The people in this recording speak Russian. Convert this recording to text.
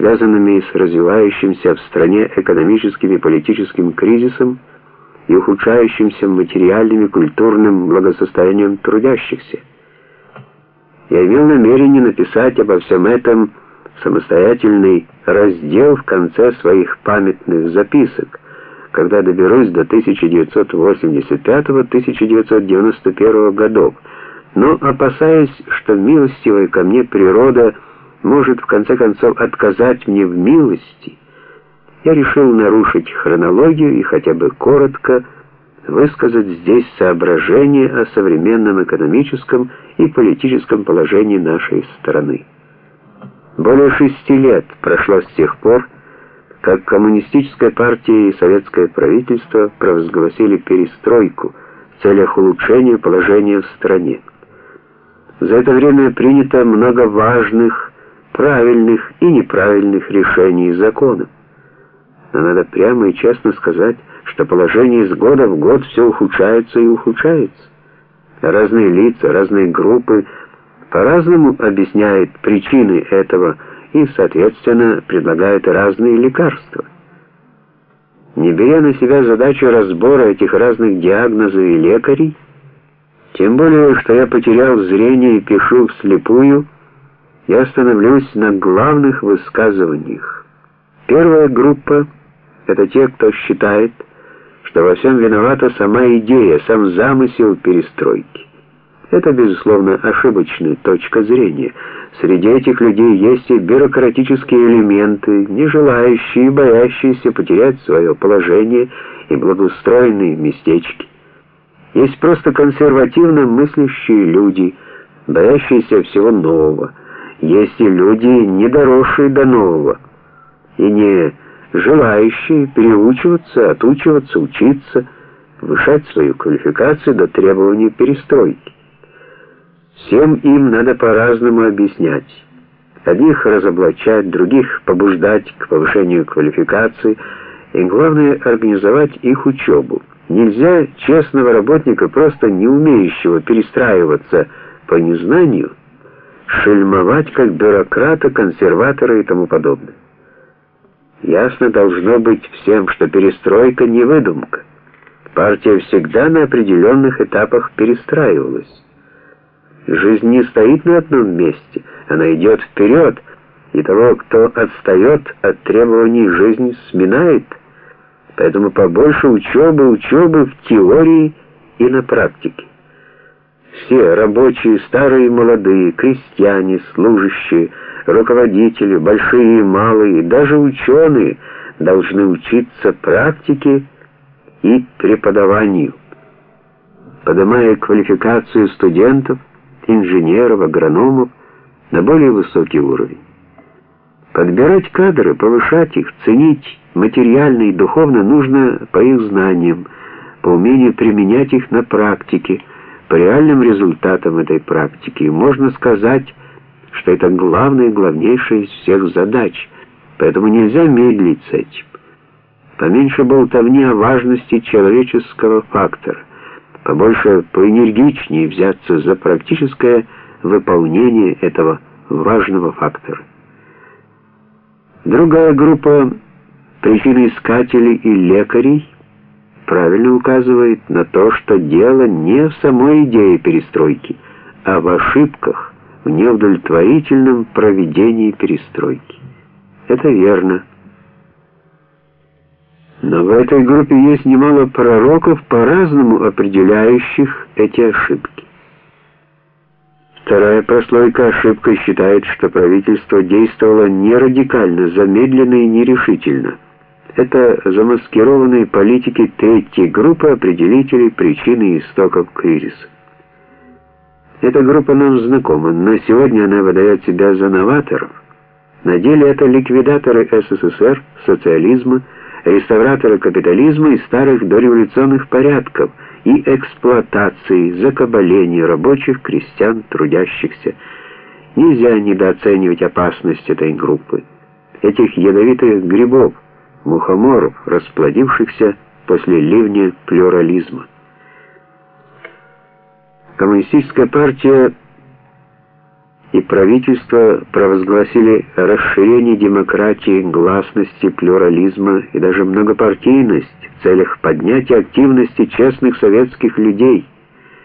связанными с развивающимся в стране экономическим и политическим кризисом и ухудшающимся материальным и культурным благосостоянием трудящихся. Я имел намерение написать обо всем этом самостоятельный раздел в конце своих памятных записок, когда доберусь до 1985-1991 годов, но опасаясь, что милостивая ко мне природа может в конце концов отказать мне в милости, я решил нарушить хронологию и хотя бы коротко высказать здесь соображения о современном экономическом и политическом положении нашей страны. Более шести лет прошло с тех пор, как коммунистическая партия и советское правительство провозгласили перестройку в целях улучшения положения в стране. За это время принято много важных, правильных и неправильных решений и законов. Но надо прямо и честно сказать, что положение из года в год все ухудшается и ухудшается. Разные лица, разные группы по-разному объясняют причины этого и, соответственно, предлагают разные лекарства. Не беря на себя задачу разбора этих разных диагнозов и лекарей, тем более, что я потерял зрение и пишу вслепую, я остановлюсь на главных высказываниях. Первая группа — это те, кто считает, что во всем виновата сама идея, сам замысел перестройки. Это, безусловно, ошибочная точка зрения. Среди этих людей есть и бюрократические элементы, не желающие и боящиеся потерять свое положение и благоустроенные местечки. Есть просто консервативно мыслящие люди, боящиеся всего нового. Есть и люди, не доросшие до нового, и не желающие переучиваться, отучиваться, учиться, повышать свою квалификацию до требований перестройки. Всем им надо по-разному объяснять. Одних разоблачать, других побуждать к повышению квалификации, и главное организовать их учебу. Нельзя честного работника, просто не умеющего перестраиваться по незнанию, шельмовать как бюрократа, консерватора и тому подобное. Ясно должно быть всем, что перестройка не выдумка. Партия всегда на определенных этапах перестраивалась. Жизнь не стоит на одном месте, она идет вперед, и того, кто отстает от требований жизни, сминает. Поэтому побольше учебы, учебы в теории и на практике. Все рабочие, старые и молодые, крестьяне, служащие, руководители, большие и малые, даже ученые должны учиться практике и преподаванию. Поднимая квалификацию студентов, инженеров, агрономов на более высокий уровень. Подбирать кадры, повышать их, ценить материально и духовно нужно по их знаниям, по умению применять их на практике, по реальным результатам этой практики. Можно сказать, что это главная и главнейшая из всех задач, поэтому нельзя медлить с этим. Поменьше болтовни о важности человеческого фактора побольше поэнергичнее взяться за практическое выполнение этого важного фактора. Другая группа причиноискателей и лекарей правильно указывает на то, что дело не в самой идее перестройки, а в ошибках, в неудовлетворительном проведении перестройки. Это верно. Но в этой группе есть немало пророков, по-разному определяющих эти ошибки. Вторая прослойка ошибка считает, что правительство действовало не радикально, замедленно и нерешительно. Это замаскированные политики третьей группы определителей причины и истоков кризиса. Эта группа нам знакома, но сегодня она выдает себя за новаторов. На деле это ликвидаторы СССР, социализма, реставраторы капитализма и старых дореволюционных порядков и эксплуатации, закабаления рабочих, крестьян, трудящихся. Нельзя недооценивать опасность этой группы, этих ядовитых грибов, мухоморов, расплодившихся после ливня плюрализма. Коммунистическая партия и правительство провозгласили расширение демократии, гласности, плюрализма и даже многопартийность в целях поднятия активности честных советских людей –